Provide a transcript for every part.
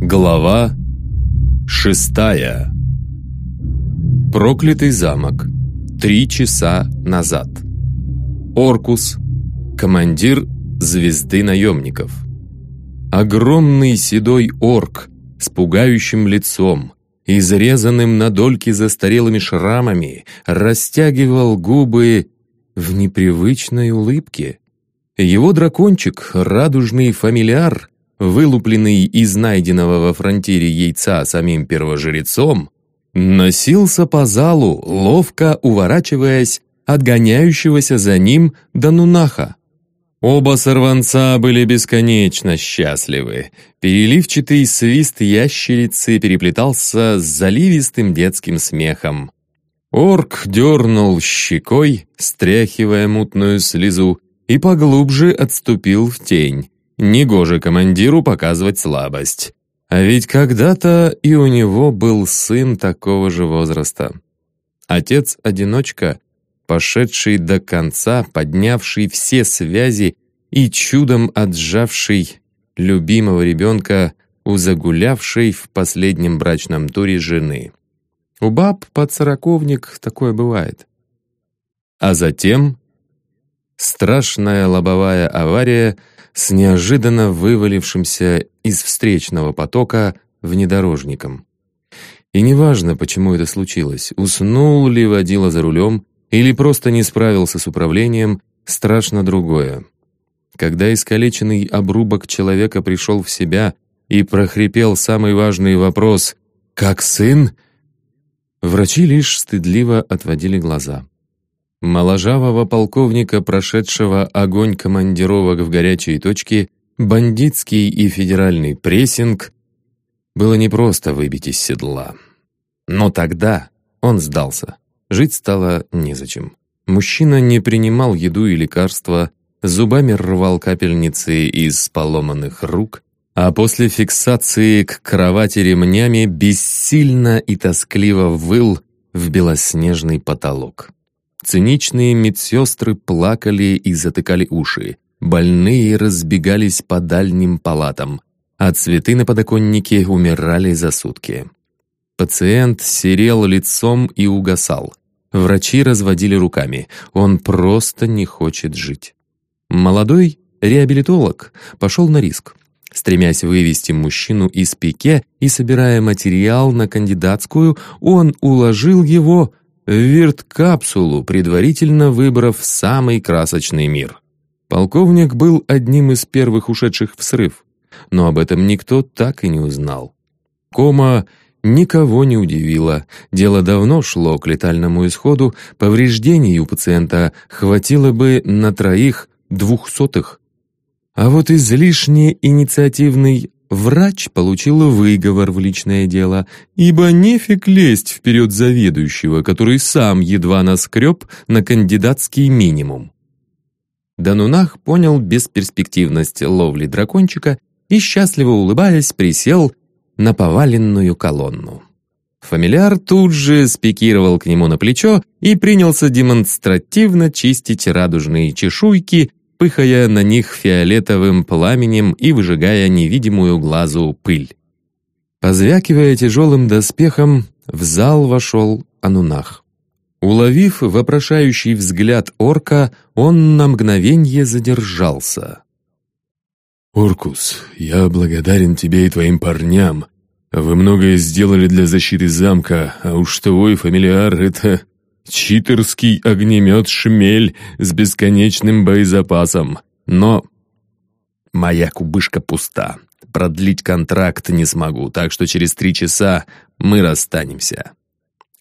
Глава шестая Проклятый замок. Три часа назад. Оркус. Командир звезды наемников. Огромный седой орк с пугающим лицом, изрезанным на дольки застарелыми шрамами, растягивал губы в непривычной улыбке. Его дракончик, радужный фамильяр, вылупленный из найденного во фронтире яйца самим первожрецом, носился по залу, ловко уворачиваясь от гоняющегося за ним Данунаха. Оба сорванца были бесконечно счастливы. Переливчатый свист ящерицы переплетался с заливистым детским смехом. Орк дернул щекой, стряхивая мутную слезу, и поглубже отступил в тень. Негоже командиру показывать слабость. А ведь когда-то и у него был сын такого же возраста. Отец-одиночка, пошедший до конца, поднявший все связи и чудом отжавший любимого ребенка у загулявшей в последнем брачном туре жены. У баб под сороковник такое бывает. А затем страшная лобовая авария — с неожиданно вывалившимся из встречного потока внедорожником. И неважно, почему это случилось, уснул ли водила за рулем или просто не справился с управлением, страшно другое. Когда искалеченный обрубок человека пришел в себя и прохрипел самый важный вопрос «Как сын?», врачи лишь стыдливо отводили глаза. Моложавого полковника, прошедшего огонь командировок в горячие точки, бандитский и федеральный прессинг, было непросто выбить из седла. Но тогда он сдался. Жить стало незачем. Мужчина не принимал еду и лекарства, зубами рвал капельницы из поломанных рук, а после фиксации к кровати ремнями бессильно и тоскливо выл в белоснежный потолок. Циничные медсестры плакали и затыкали уши. Больные разбегались по дальним палатам, а цветы на подоконнике умирали за сутки. Пациент серел лицом и угасал. Врачи разводили руками. Он просто не хочет жить. Молодой реабилитолог пошел на риск. Стремясь вывести мужчину из пике и собирая материал на кандидатскую, он уложил его в вирт-капсулу, предварительно выбрав самый красочный мир. Полковник был одним из первых ушедших в срыв, но об этом никто так и не узнал. Кома никого не удивила, дело давно шло к летальному исходу, повреждений у пациента хватило бы на троих двухсотых. А вот излишне инициативный Врач получил выговор в личное дело, ибо нефиг лезть вперед заведующего, который сам едва наскреб на кандидатский минимум. Данунах понял бесперспективность ловли дракончика и, счастливо улыбаясь, присел на поваленную колонну. Фамильяр тут же спикировал к нему на плечо и принялся демонстративно чистить радужные чешуйки пыхая на них фиолетовым пламенем и выжигая невидимую глазу пыль. Позвякивая тяжелым доспехом, в зал вошел Анунах. Уловив вопрошающий взгляд орка, он на мгновенье задержался. «Оркус, я благодарен тебе и твоим парням. Вы многое сделали для защиты замка, а уж твой фамилиар — это читерский огнемет «Шмель» с бесконечным боезапасом. Но моя кубышка пуста. Продлить контракт не смогу, так что через три часа мы расстанемся».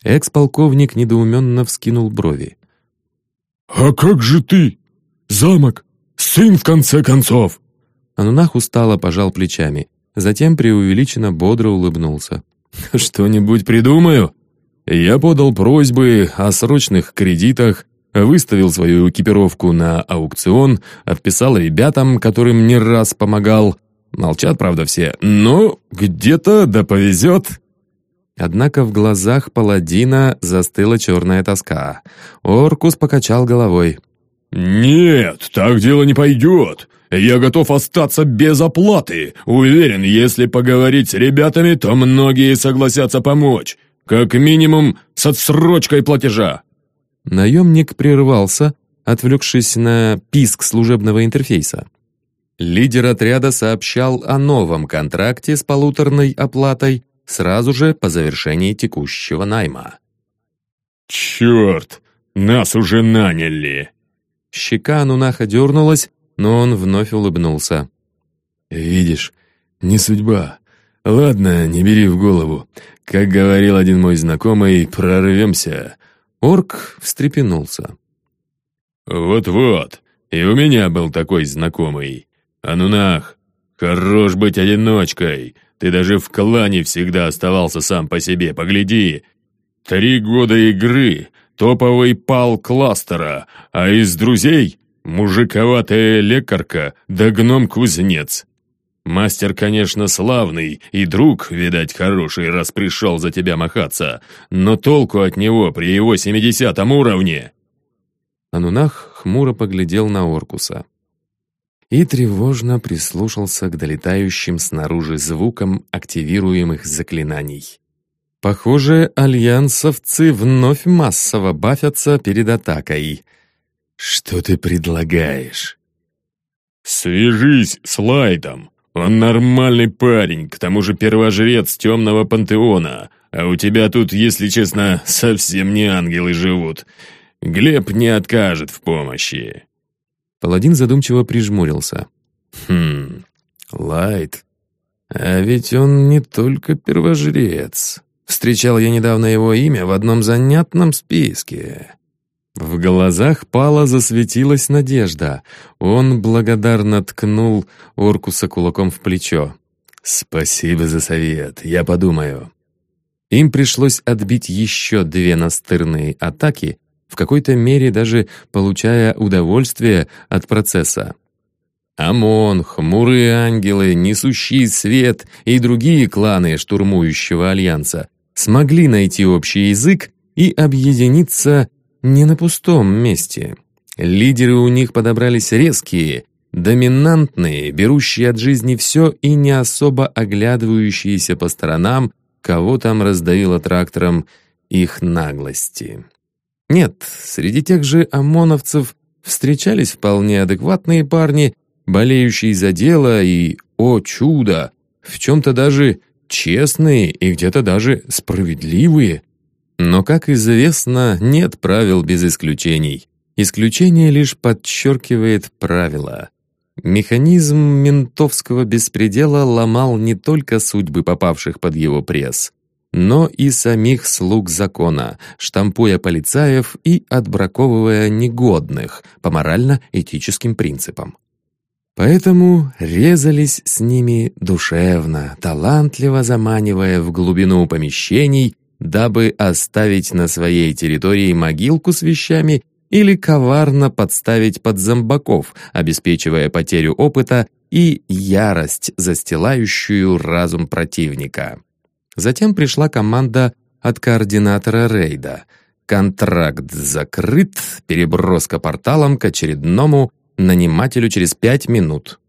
Экс-полковник недоуменно вскинул брови. «А как же ты? Замок? Сын, в конце концов!» Анунах устало пожал плечами, затем преувеличенно бодро улыбнулся. «Что-нибудь придумаю?» Я подал просьбы о срочных кредитах, выставил свою экипировку на аукцион, отписал ребятам, которым не раз помогал. Молчат, правда, все, но где-то да повезет. Однако в глазах паладина застыла черная тоска. Оркус покачал головой. «Нет, так дело не пойдет. Я готов остаться без оплаты. Уверен, если поговорить с ребятами, то многие согласятся помочь. Как минимум с отсрочкой платежа». Наемник прервался, отвлекшись на писк служебного интерфейса. Лидер отряда сообщал о новом контракте с полуторной оплатой сразу же по завершении текущего найма. «Черт! Нас уже наняли!» Щека Анунаха дернулась, но он вновь улыбнулся. «Видишь, не судьба. Ладно, не бери в голову. Как говорил один мой знакомый, прорвемся». Орк встрепенулся. «Вот-вот, и у меня был такой знакомый. Анунах, хорош быть одиночкой. Ты даже в клане всегда оставался сам по себе, погляди. Три года игры, топовый пал кластера, а из друзей — мужиковатая лекарка да гном-кузнец. Мастер, конечно, славный, и друг, видать, хороший, раз пришел за тебя махаться, но толку от него при его семидесятом уровне. Анунах хмуро поглядел на Оркуса и тревожно прислушался к долетающим снаружи звукам активируемых заклинаний. Похоже, альянсовцы вновь массово бафятся перед атакой. «Что ты предлагаешь?» «Свяжись с Лайтом. Он нормальный парень, к тому же первожрец темного пантеона. А у тебя тут, если честно, совсем не ангелы живут. Глеб не откажет в помощи». Паладин задумчиво прижмурился. «Хм, Лайт. А ведь он не только первожрец. Встречал я недавно его имя в одном занятном списке». В глазах Пала засветилась надежда. Он благодарно ткнул Оркуса кулаком в плечо. «Спасибо за совет, я подумаю». Им пришлось отбить еще две настырные атаки, в какой-то мере даже получая удовольствие от процесса. ОМОН, Хмурые Ангелы, Несущий Свет и другие кланы штурмующего Альянса смогли найти общий язык и объединиться не на пустом месте. Лидеры у них подобрались резкие, доминантные, берущие от жизни все и не особо оглядывающиеся по сторонам, кого там раздавило трактором их наглости. Нет, среди тех же ОМОНовцев встречались вполне адекватные парни, болеющие за дело и, о чудо, в чем-то даже честные и где-то даже справедливые. Но, как известно, нет правил без исключений. Исключение лишь подчеркивает правила. Механизм ментовского беспредела ломал не только судьбы попавших под его пресс, но и самих слуг закона, штампуя полицаев и отбраковывая негодных по морально-этическим принципам. Поэтому резались с ними душевно, талантливо заманивая в глубину помещений, дабы оставить на своей территории могилку с вещами или коварно подставить под зомбаков, обеспечивая потерю опыта и ярость, застилающую разум противника. Затем пришла команда от координатора рейда. Контракт закрыт, переброска порталом к очередному нанимателю через пять минут.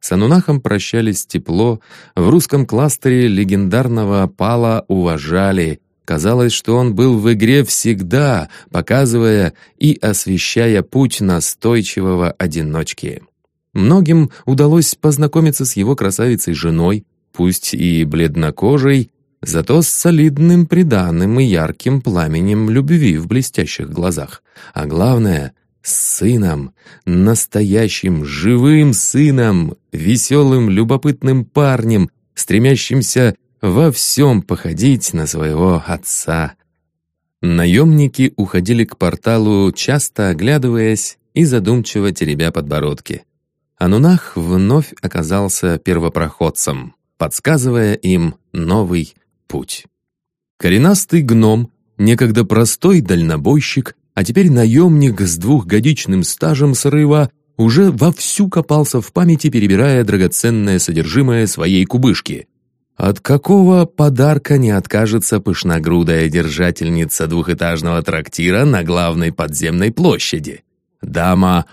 С Анунахом прощались тепло, в русском кластере легендарного Пала уважали. Казалось, что он был в игре всегда, показывая и освещая путь настойчивого одиночки. Многим удалось познакомиться с его красавицей женой, пусть и бледнокожей, зато с солидным приданым и ярким пламенем любви в блестящих глазах. А главное — с сыном, настоящим, живым сыном, веселым, любопытным парнем, стремящимся во всем походить на своего отца. Наемники уходили к порталу, часто оглядываясь и задумчиво теребя подбородки. Анунах вновь оказался первопроходцем, подсказывая им новый путь. Коренастый гном, некогда простой дальнобойщик, а теперь наемник с двухгодичным стажем срыва, уже вовсю копался в памяти, перебирая драгоценное содержимое своей кубышки. От какого подарка не откажется пышногрудая держательница двухэтажного трактира на главной подземной площади? Дама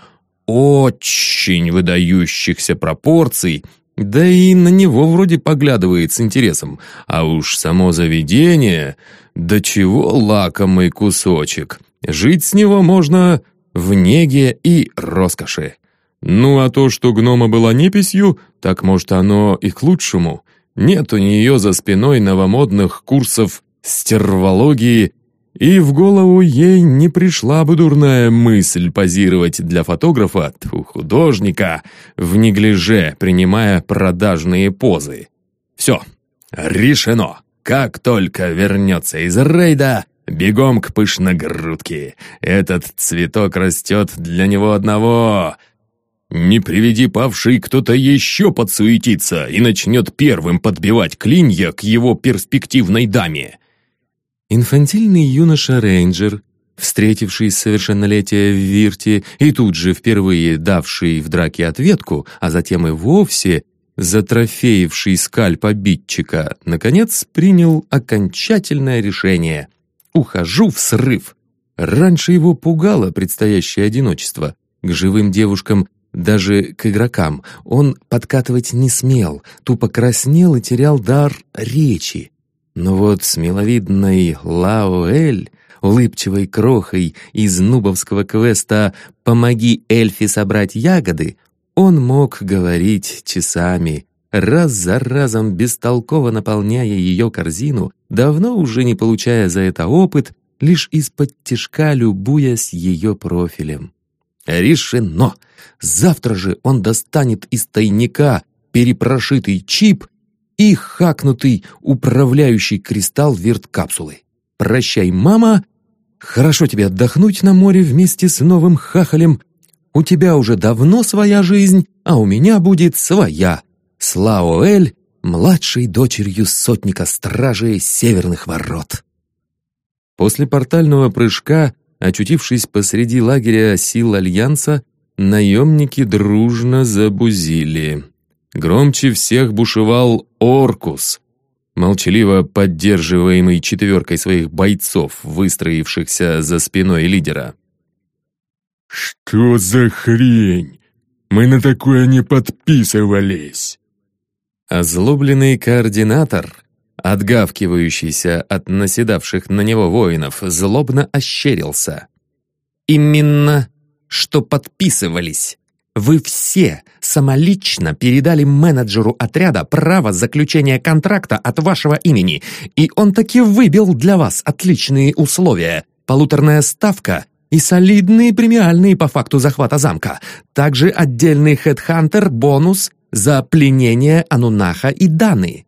очень выдающихся пропорций, да и на него вроде поглядывает с интересом. А уж само заведение, до чего лакомый кусочек. Жить с него можно в неге и роскоши. Ну а то, что гнома была неписью, так может оно и к лучшему. Нет у нее за спиной новомодных курсов стервологии, и в голову ей не пришла бы дурная мысль позировать для фотографа, тьфу, художника, в неглиже, принимая продажные позы. Все, решено. Как только вернется из рейда, бегом к пышногрудке. Этот цветок растет для него одного. Не приведи павший, кто-то еще подсуетится и начнет первым подбивать клинья к его перспективной даме. Инфантильный юноша-рейнджер, встретивший совершеннолетие в Вирте и тут же впервые давший в драке ответку, а затем и вовсе затрофеивший скальп обидчика, наконец принял окончательное решение. «Ухожу в срыв!» Раньше его пугало предстоящее одиночество. К живым девушкам, даже к игрокам, он подкатывать не смел, тупо краснел и терял дар речи. Но вот с миловидной Лаоэль, улыбчивой крохой из нубовского квеста «Помоги эльфе собрать ягоды», он мог говорить часами, раз за разом бестолково наполняя ее корзину, давно уже не получая за это опыт, лишь из-под тишка любуясь ее профилем. Решено! Завтра же он достанет из тайника перепрошитый чип и хакнутый управляющий кристалл верткапсулы. «Прощай, мама! Хорошо тебе отдохнуть на море вместе с новым хахалем. У тебя уже давно своя жизнь, а у меня будет своя. Слаоэль, младшей дочерью сотника стражей Северных ворот». После портального прыжка, очутившись посреди лагеря сил Альянса, наемники дружно забузили. Громче всех бушевал Оркус, молчаливо поддерживаемый четверкой своих бойцов, выстроившихся за спиной лидера. «Что за хрень? Мы на такое не подписывались!» Озлобленный координатор, отгавкивающийся от наседавших на него воинов, злобно ощерился. «Именно что подписывались!» Вы все самолично передали менеджеру отряда право заключения контракта от вашего имени, и он таки выбил для вас отличные условия. Полуторная ставка и солидные премиальные по факту захвата замка. Также отдельный хедхантер-бонус за пленение Анунаха и Даны.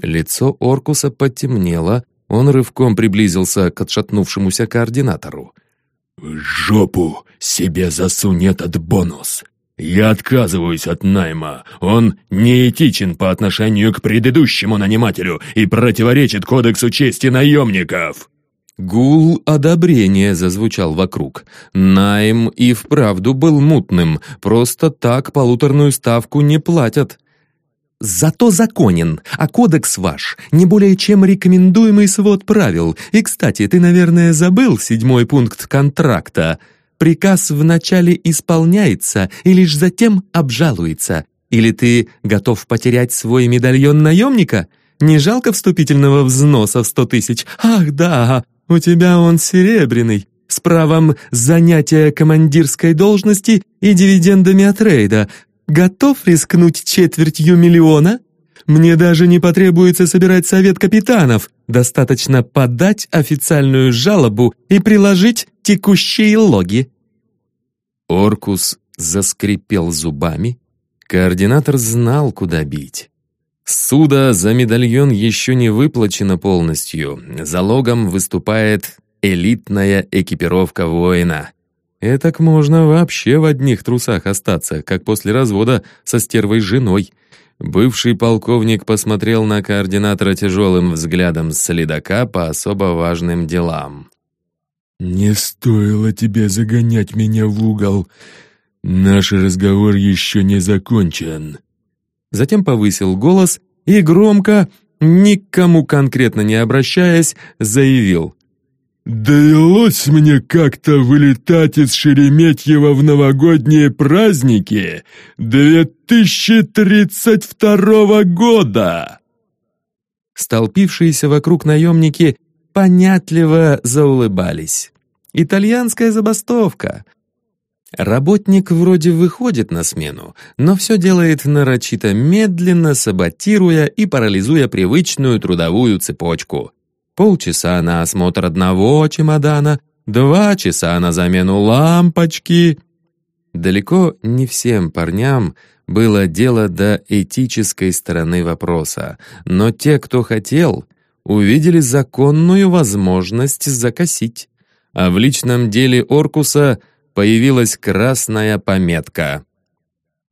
Лицо Оркуса потемнело, он рывком приблизился к отшатнувшемуся координатору. «В жопу себе засунь этот бонус! «Я отказываюсь от найма. Он неэтичен по отношению к предыдущему нанимателю и противоречит кодексу чести наемников». Гул одобрения зазвучал вокруг. Найм и вправду был мутным. Просто так полуторную ставку не платят. Зато законен, а кодекс ваш не более чем рекомендуемый свод правил. И, кстати, ты, наверное, забыл седьмой пункт контракта — Приказ вначале исполняется и лишь затем обжалуется. Или ты готов потерять свой медальон наемника? Не жалко вступительного взноса в сто тысяч? Ах да, у тебя он серебряный, с правом занятия командирской должности и дивидендами от рейда. Готов рискнуть четвертью миллиона? Мне даже не потребуется собирать совет капитанов. Достаточно подать официальную жалобу и приложить текущие логи». Оркус заскрипел зубами. Координатор знал, куда бить. Суда за медальон еще не выплачено полностью. Залогом выступает элитная экипировка воина. Этак можно вообще в одних трусах остаться, как после развода со стервой женой. Бывший полковник посмотрел на координатора тяжелым взглядом следака по особо важным делам. «Не стоило тебе загонять меня в угол. Наш разговор еще не закончен». Затем повысил голос и громко, никому конкретно не обращаясь, заявил. Довелось мне как-то вылетать из Шереметьева в новогодние праздники 2032 года!» Столпившиеся вокруг наемники понятливо заулыбались. «Итальянская забастовка!» Работник вроде выходит на смену, но все делает нарочито медленно, саботируя и парализуя привычную трудовую цепочку. Полчаса на осмотр одного чемодана, два часа на замену лампочки. Далеко не всем парням было дело до этической стороны вопроса, но те, кто хотел, увидели законную возможность закосить. А в личном деле Оркуса появилась красная пометка.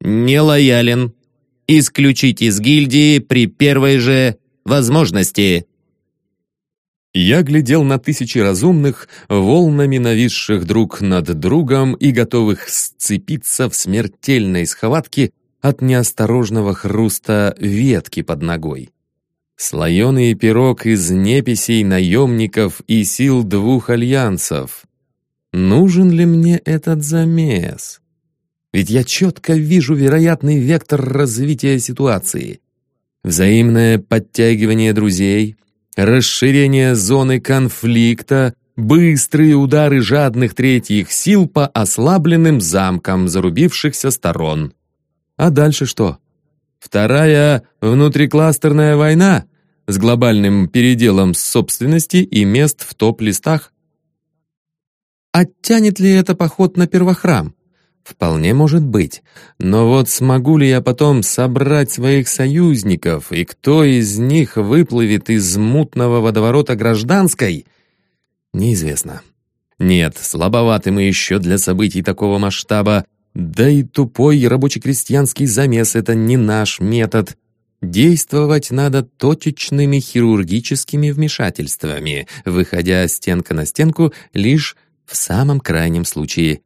«Нелоялен. Исключить из гильдии при первой же возможности». Я глядел на тысячи разумных, волнами нависших друг над другом и готовых сцепиться в смертельной схватке от неосторожного хруста ветки под ногой. Слоеный пирог из неписей наемников и сил двух альянсов. Нужен ли мне этот замес? Ведь я четко вижу вероятный вектор развития ситуации. Взаимное подтягивание друзей, расширение зоны конфликта, быстрые удары жадных третьих сил по ослабленным замкам зарубившихся сторон. А дальше что? Вторая внутрикластерная война с глобальным переделом собственности и мест в топ-листах? Оттянет ли это поход на первохрам? Вполне может быть. Но вот смогу ли я потом собрать своих союзников, и кто из них выплывет из мутного водоворота гражданской? Неизвестно. Нет, слабоваты мы еще для событий такого масштаба. Да и тупой рабоче-крестьянский замес — это не наш метод. Действовать надо точечными хирургическими вмешательствами, выходя стенка на стенку лишь в самом крайнем случае.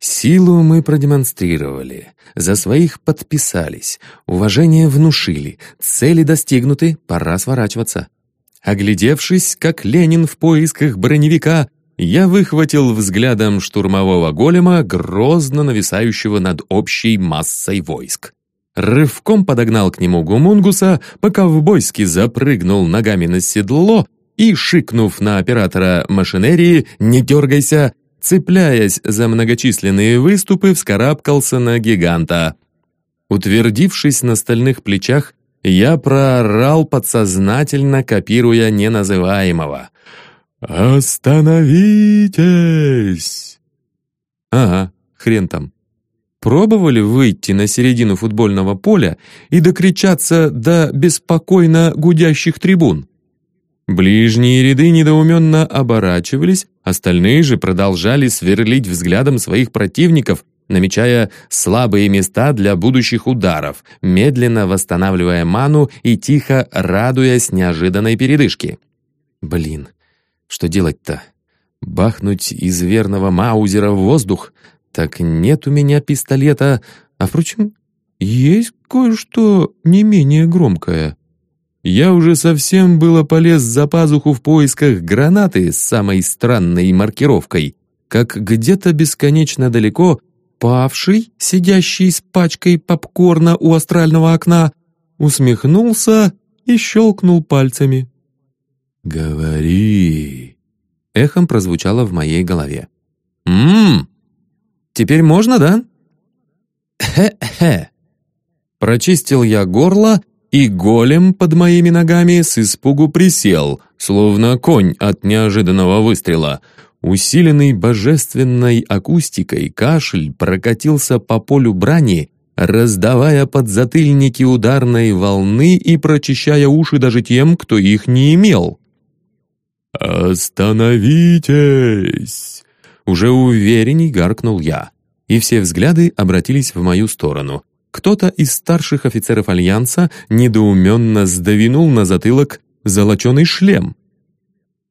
Силу мы продемонстрировали, за своих подписались, уважение внушили, цели достигнуты, пора сворачиваться. Оглядевшись, как Ленин в поисках броневика, я выхватил взглядом штурмового голема, грозно нависающего над общей массой войск. Рывком подогнал к нему гумунгуса, пока в бойске запрыгнул ногами на седло и, шикнув на оператора машинерии «Не дергайся!», цепляясь за многочисленные выступы, вскарабкался на гиганта. Утвердившись на стальных плечах, я проорал подсознательно, копируя неназываемого. «Остановитесь!» «Ага, хрен там. Пробовали выйти на середину футбольного поля и докричаться до беспокойно гудящих трибун? Ближние ряды недоуменно оборачивались, остальные же продолжали сверлить взглядом своих противников, намечая слабые места для будущих ударов, медленно восстанавливая ману и тихо радуясь неожиданной передышке. Блин, что делать-то? Бахнуть из верного маузера в воздух? Так нет у меня пистолета, а, впрочем, есть кое-что не менее громкое. Я уже совсем было полез за пазуху в поисках гранаты с самой странной маркировкой, как где-то бесконечно далеко павший, сидящий с пачкой попкорна у астрального окна, усмехнулся и щелкнул пальцами. «Говори!» — эхом прозвучало в моей голове. «Ммм! Теперь можно, да?» «Хе-хе!» Прочистил я горло и голем под моими ногами с испугу присел, словно конь от неожиданного выстрела. Усиленный божественной акустикой кашель прокатился по полю брани, раздавая подзатыльники ударной волны и прочищая уши даже тем, кто их не имел. «Остановитесь!» Уже уверенней гаркнул я, и все взгляды обратились в мою сторону. Кто-то из старших офицеров Альянса недоуменно сдавинул на затылок золоченый шлем.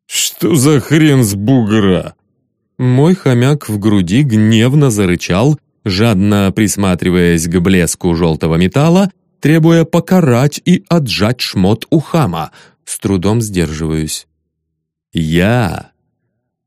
«Что за хрен с бугра?» Мой хомяк в груди гневно зарычал, жадно присматриваясь к блеску желтого металла, требуя покарать и отжать шмот у хама. С трудом сдерживаюсь. «Я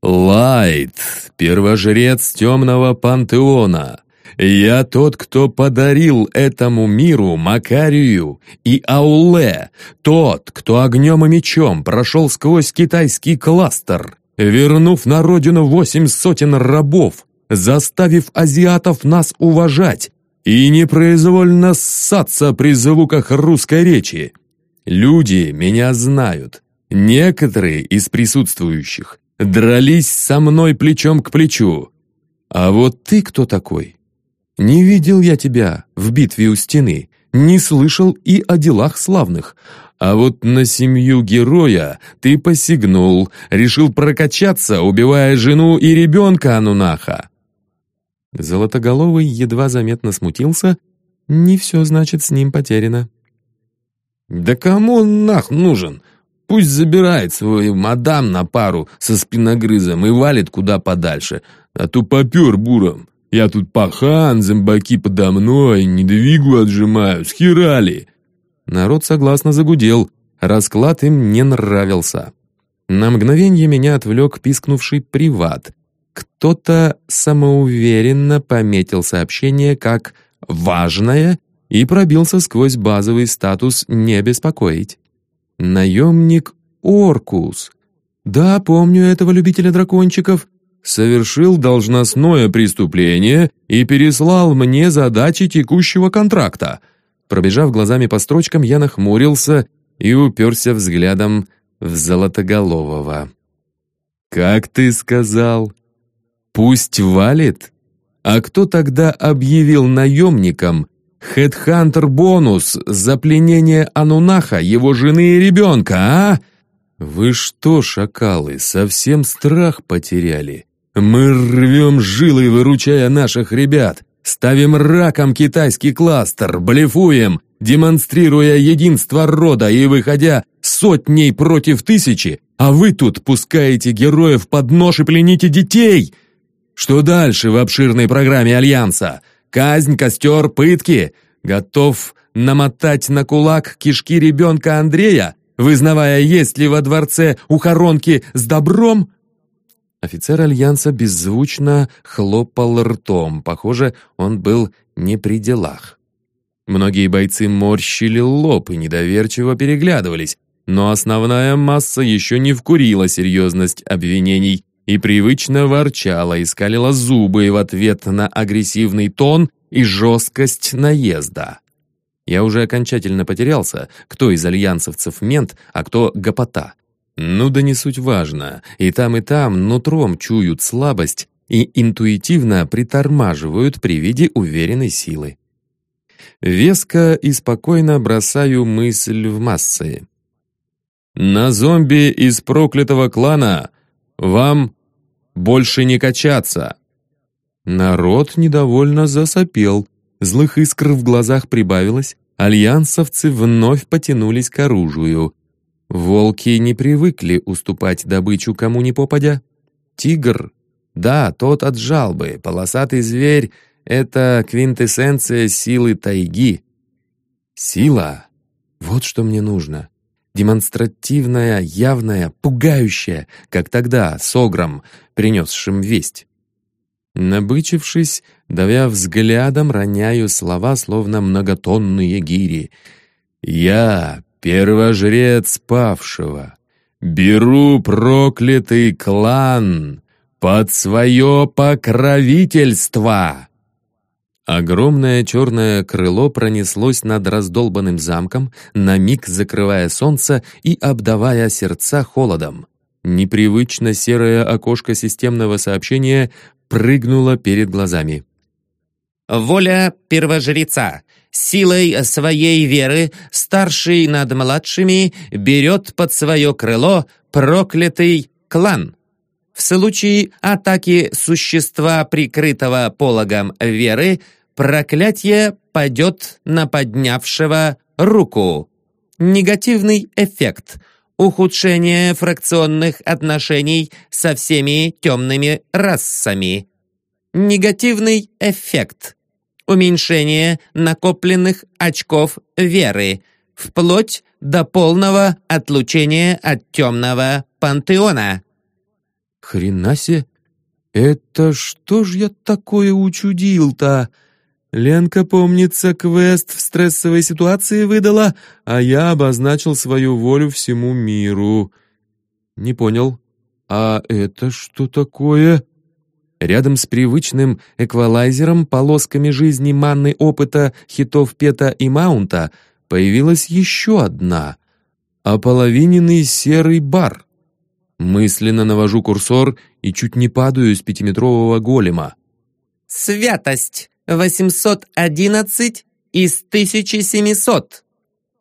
Лайт, первожрец темного пантеона. Я тот, кто подарил этому миру Макарию и Ауле, тот, кто огнем и мечом прошел сквозь китайский кластер, вернув на родину восемь сотен рабов, заставив азиатов нас уважать и непроизвольно ссаться при звуках русской речи. Люди меня знают. Некоторые из присутствующих дрались со мной плечом к плечу. А вот ты кто такой? Не видел я тебя в битве у стены, не слышал и о делах славных. А вот на семью героя ты посягнул, решил прокачаться, убивая жену и ребенка Анунаха. Золотоголовый едва заметно смутился. Не все, значит, с ним потеряно. «Да кому он нах нужен? Пусть забирает свою мадам на пару со спиногрызом и валит куда подальше, а то попер буром. Я тут пахан, зомбаки подо мной, не двигу отжимаю, схерали!» Народ согласно загудел, расклад им не нравился. На мгновение меня отвлек пискнувший приват. Кто-то самоуверенно пометил сообщение как «важное» и пробился сквозь базовый статус «не беспокоить». Наемник Оркус. Да, помню этого любителя дракончиков. Совершил должностное преступление и переслал мне задачи текущего контракта. Пробежав глазами по строчкам, я нахмурился и уперся взглядом в Золотоголового. «Как ты сказал? Пусть валит? А кто тогда объявил наемником Хедхантер бонус за пленение Анунаха, его жены и ребенка, а? Вы что, шакалы, совсем страх потеряли? Мы рвем жилы, выручая наших ребят. Ставим раком китайский кластер, блефуем, демонстрируя единство рода и выходя сотней против тысячи, а вы тут пускаете героев под нож и плените детей. Что дальше в обширной программе Альянса? Казнь, костер, пытки. Готов намотать на кулак кишки ребенка Андрея, вызнавая, есть ли во дворце ухоронки с добром? Офицер Альянса беззвучно хлопал ртом. Похоже, он был не при делах. Многие бойцы морщили лоб и недоверчиво переглядывались, но основная масса еще не вкурила серьезность обвинений и привычно ворчала и скалила зубы в ответ на агрессивный тон и жесткость наезда. Я уже окончательно потерялся, кто из альянсовцев мент, а кто гопота. Ну да не суть важно, и там, и там нутром чуют слабость и интуитивно притормаживают при виде уверенной силы. Веско и спокойно бросаю мысль в массы. На зомби из проклятого клана вам больше не качаться!» Народ недовольно засопел, злых искр в глазах прибавилось, альянсовцы вновь потянулись к оружию. Волки не привыкли уступать добычу кому ни попадя. Тигр, да, тот отжал бы, полосатый зверь — это квинтэссенция силы тайги. Сила — вот что мне нужно демонстративная, явная, пугающая, как тогда с Огром, принесшим весть. Набычившись, давя взглядом, роняю слова, словно многотонные гири. «Я, первожрец павшего, беру проклятый клан под свое покровительство!» Огромное черное крыло пронеслось над раздолбанным замком, на миг закрывая солнце и обдавая сердца холодом. Непривычно серое окошко системного сообщения прыгнуло перед глазами. «Воля первожреца. Силой своей веры старший над младшими берет под свое крыло проклятый клан». В случае атаки существа, прикрытого пологом веры, проклятие падет на поднявшего руку. Негативный эффект – ухудшение фракционных отношений со всеми темными расами. Негативный эффект – уменьшение накопленных очков веры, вплоть до полного отлучения от темного пантеона. Хренасе! Это что ж я такое учудил-то? Ленка, помнится, квест в стрессовой ситуации выдала, а я обозначил свою волю всему миру. Не понял. А это что такое? Рядом с привычным эквалайзером, полосками жизни, манны опыта, хитов Пета и Маунта появилась еще одна — ополовиненный серый бар. Мысленно навожу курсор и чуть не падаю с пятиметрового голема. «Святость!» 811 из 1700.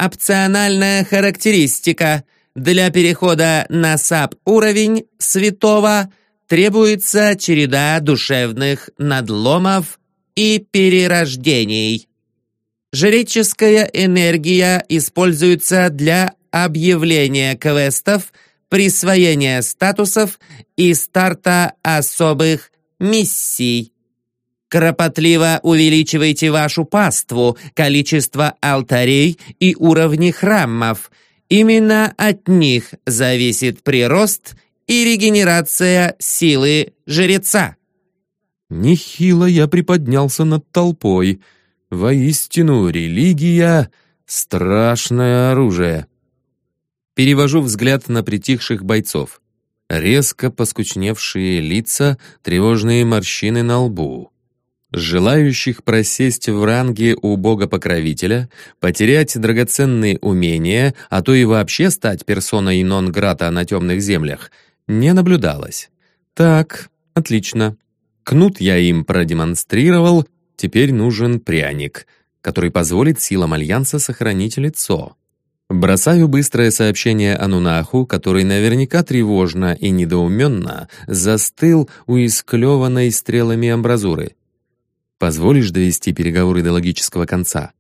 Опциональная характеристика. Для перехода на САП-уровень святого требуется череда душевных надломов и перерождений. Жреческая энергия используется для объявления квестов, присвоения статусов и старта особых миссий. Кропотливо увеличивайте вашу паству, количество алтарей и уровни храмов. Именно от них зависит прирост и регенерация силы жреца. Нехило я приподнялся над толпой. Воистину, религия — страшное оружие. Перевожу взгляд на притихших бойцов. Резко поскучневшие лица, тревожные морщины на лбу. Желающих просесть в ранге у бога-покровителя, потерять драгоценные умения, а то и вообще стать персоной нон-грата на темных землях, не наблюдалось. Так, отлично. Кнут я им продемонстрировал, теперь нужен пряник, который позволит силам Альянса сохранить лицо. Бросаю быстрое сообщение Анунаху, который наверняка тревожно и недоуменно застыл у исклеванной стрелами амбразуры. Позволишь довести переговоры до логического конца?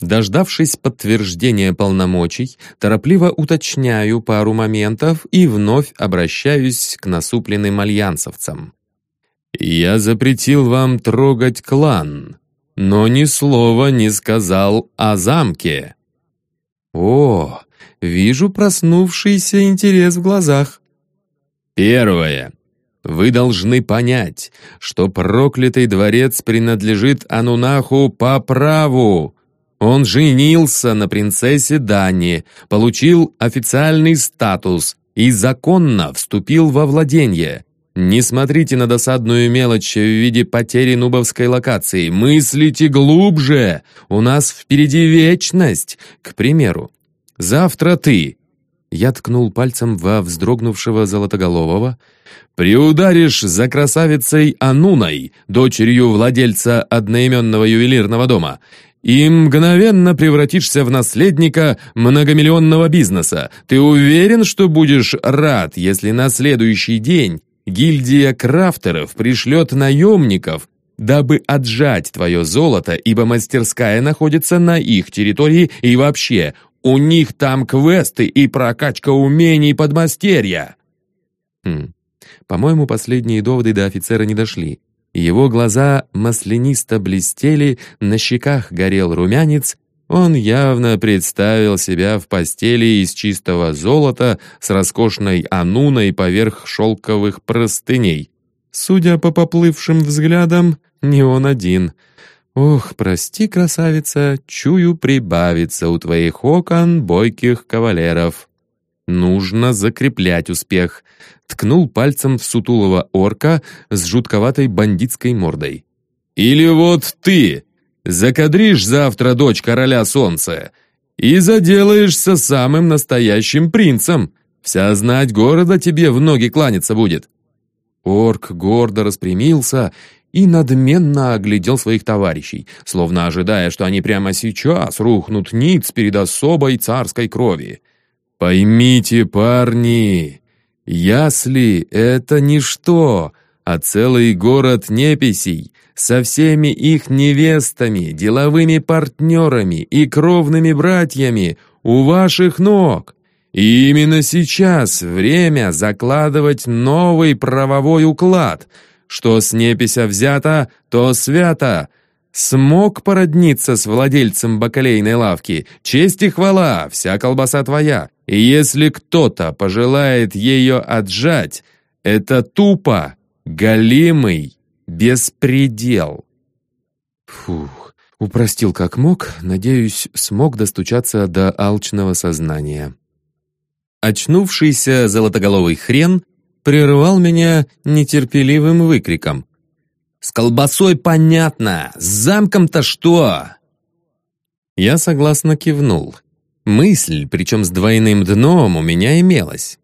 Дождавшись подтверждения полномочий, торопливо уточняю пару моментов и вновь обращаюсь к насупленным альянсовцам. «Я запретил вам трогать клан, но ни слова не сказал о замке». «О, вижу проснувшийся интерес в глазах». «Первое. Вы должны понять, что проклятый дворец принадлежит Анунаху по праву. Он женился на принцессе Дани, получил официальный статус и законно вступил во владение. Не смотрите на досадную мелочь в виде потери нубовской локации. Мыслите глубже. У нас впереди вечность. К примеру, завтра ты. Я ткнул пальцем во вздрогнувшего Золотоголового, Приударишь за красавицей Ануной, дочерью владельца одноименного ювелирного дома, и мгновенно превратишься в наследника многомиллионного бизнеса. Ты уверен, что будешь рад, если на следующий день гильдия крафтеров пришлет наемников, дабы отжать твое золото, ибо мастерская находится на их территории и вообще, у них там квесты и прокачка умений подмастерья. Хм, по-моему, последние доводы до офицера не дошли. Его глаза маслянисто блестели, на щеках горел румянец, он явно представил себя в постели из чистого золота с роскошной ануной поверх шелковых простыней. Судя по поплывшим взглядам, не он один. «Ох, прости, красавица, чую прибавиться у твоих окон бойких кавалеров». Нужно закреплять успех. Ткнул пальцем в сутулого орка с жутковатой бандитской мордой. Или вот ты закадришь завтра дочь короля солнца и заделаешься самым настоящим принцем. Вся знать города тебе в ноги кланяться будет. Орк гордо распрямился и надменно оглядел своих товарищей, словно ожидая, что они прямо сейчас рухнут ниц перед особой царской крови. Поймите, парни, ясли — это ничто, а целый город неписей со всеми их невестами, деловыми партнерами и кровными братьями у ваших ног. И именно сейчас время закладывать новый правовой уклад. Что с непися взято, то свято — Смог породниться с владельцем бакалейной лавки. Честь и хвала, вся колбаса твоя. И если кто-то пожелает ее отжать, Это тупо, голимый беспредел. Фух, упростил как мог, надеюсь, смог достучаться до алчного сознания. Очнувшийся золотоголовый хрен прервал меня нетерпеливым выкриком. «С колбасой понятно! С замком-то что?» Я согласно кивнул. Мысль, причем с двойным дном, у меня имелась.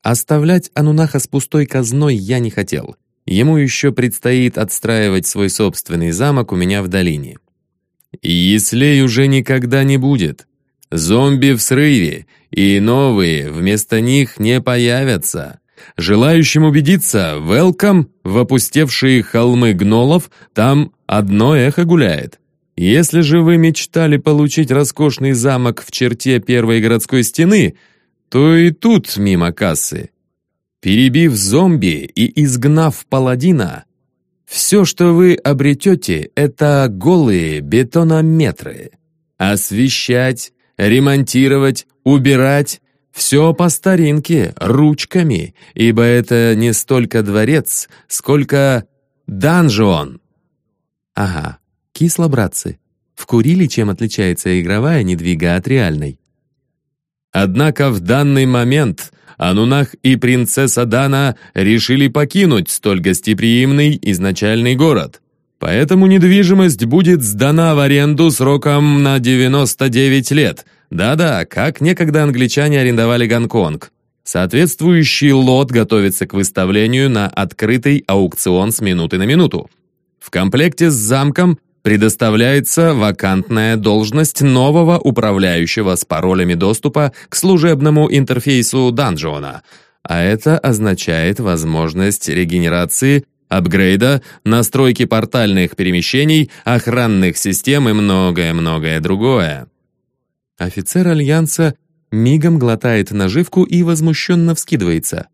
Оставлять Анунаха с пустой казной я не хотел. Ему еще предстоит отстраивать свой собственный замок у меня в долине. И Еслей уже никогда не будет. Зомби в срыве, и новые вместо них не появятся. Желающим убедиться, welcome в опустевшие холмы гнолов, там одно эхо гуляет. Если же вы мечтали получить роскошный замок в черте первой городской стены, то и тут мимо кассы. Перебив зомби и изгнав паладина, все, что вы обретете, это голые бетонометры. Освещать, ремонтировать, убирать — все по старинке, ручками, ибо это не столько дворец, сколько данжон. Ага, кисло, братцы. Вкурили, чем отличается игровая недвига от реальной. Однако в данный момент Анунах и принцесса Дана решили покинуть столь гостеприимный изначальный город. Поэтому недвижимость будет сдана в аренду сроком на 99 лет. Да-да, как некогда англичане арендовали Гонконг. Соответствующий лот готовится к выставлению на открытый аукцион с минуты на минуту. В комплекте с замком предоставляется вакантная должность нового управляющего с паролями доступа к служебному интерфейсу данжона, а это означает возможность регенерации, апгрейда, настройки портальных перемещений, охранных систем и многое-многое другое. Офицер Альянса мигом глотает наживку и возмущенно вскидывается.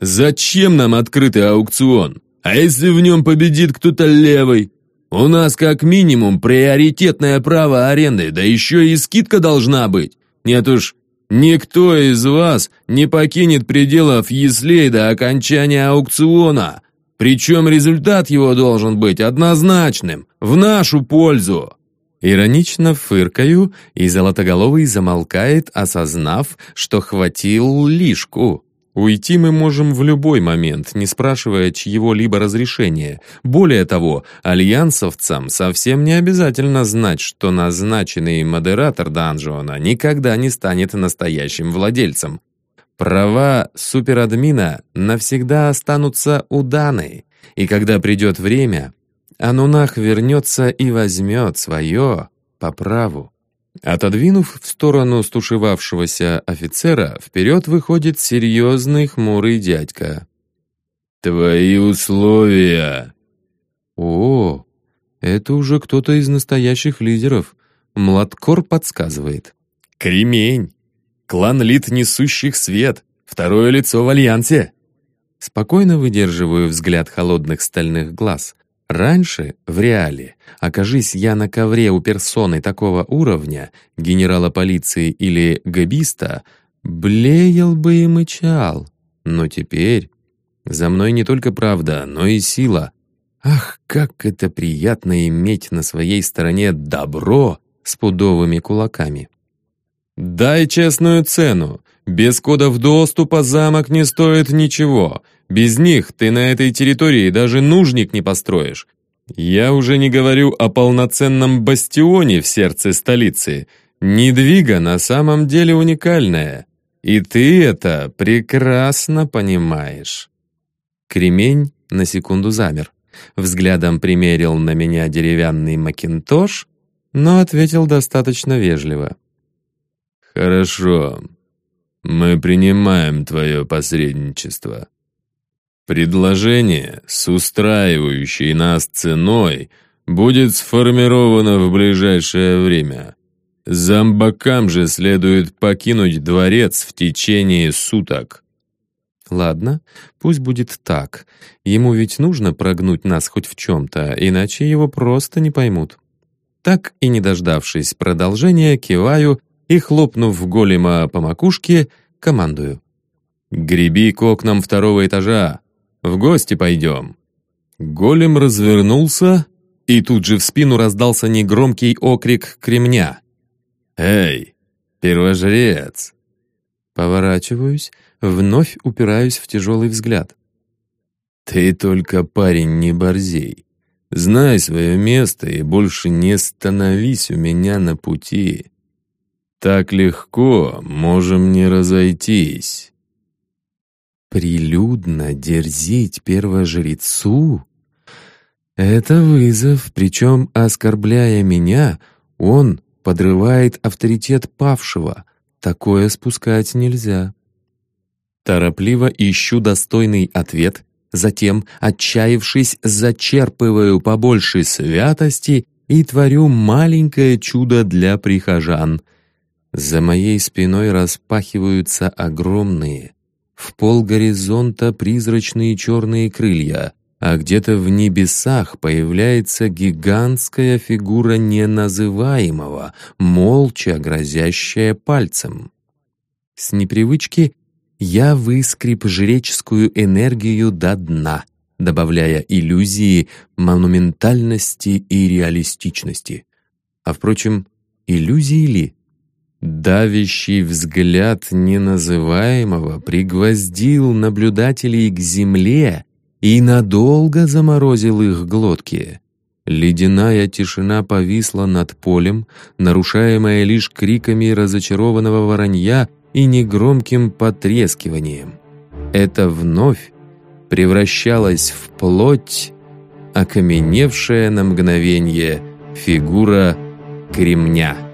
«Зачем нам открытый аукцион? А если в нем победит кто-то левый? У нас как минимум приоритетное право аренды, да еще и скидка должна быть. Нет уж, никто из вас не покинет пределов Еслей до окончания аукциона. Причем результат его должен быть однозначным, в нашу пользу. Иронично фыркаю, и Золотоголовый замолкает, осознав, что хватил лишку. Уйти мы можем в любой момент, не спрашивая чьего-либо разрешения. Более того, альянсовцам совсем не обязательно знать, что назначенный модератор данжона никогда не станет настоящим владельцем. Права суперадмина навсегда останутся у Даны, и когда придет время, Анунах вернется и возьмет свое по праву. Отодвинув в сторону стушевавшегося офицера, вперед выходит серьезный хмурый дядька. «Твои условия!» «О, это уже кто-то из настоящих лидеров. Младкор подсказывает». «Кремень! Клан лид несущих свет! Второе лицо в Альянсе!» Спокойно выдерживаю взгляд холодных стальных глаз. Раньше, в реале, окажись я на ковре у персоны такого уровня, генерала полиции или габиста, блеял бы и мычал. Но теперь за мной не только правда, но и сила. Ах, как это приятно иметь на своей стороне добро с пудовыми кулаками. «Дай честную цену. Без кодов доступа замок не стоит ничего. Без них ты на этой территории даже нужник не построишь. Я уже не говорю о полноценном бастионе в сердце столицы. Недвига на самом деле уникальная. И ты это прекрасно понимаешь. Кремень на секунду замер. Взглядом примерил на меня деревянный макинтош, но ответил достаточно вежливо. «Хорошо. Мы принимаем твое посредничество. Предложение с устраивающей нас ценой будет сформировано в ближайшее время. Зомбакам же следует покинуть дворец в течение суток. Ладно, пусть будет так. Ему ведь нужно прогнуть нас хоть в чем-то, иначе его просто не поймут. Так и не дождавшись продолжения, киваю и, хлопнув голема по макушке, командую. «Греби к окнам второго этажа, В гости пойдем». Голем развернулся, и тут же в спину раздался негромкий окрик кремня. «Эй, первожрец!» Поворачиваюсь, вновь упираюсь в тяжелый взгляд. «Ты только, парень, не борзей. Знай свое место и больше не становись у меня на пути. Так легко можем не разойтись». Прилюдно дерзить первожрецу? Это вызов, причем, оскорбляя меня, он подрывает авторитет павшего. Такое спускать нельзя. Торопливо ищу достойный ответ, затем, отчаявшись, зачерпываю побольше святости и творю маленькое чудо для прихожан. За моей спиной распахиваются огромные, в пол горизонта призрачные черные крылья, а где-то в небесах появляется гигантская фигура неназываемого, молча грозящая пальцем. С непривычки я выскреб жреческую энергию до дна, добавляя иллюзии монументальности и реалистичности. А впрочем, иллюзии ли? Давящий взгляд неназываемого пригвоздил наблюдателей к земле и надолго заморозил их глотки. Ледяная тишина повисла над полем, нарушаемая лишь криками разочарованного воронья и негромким потрескиванием. Это вновь превращалась в плоть, окаменевшая на мгновение фигура кремня.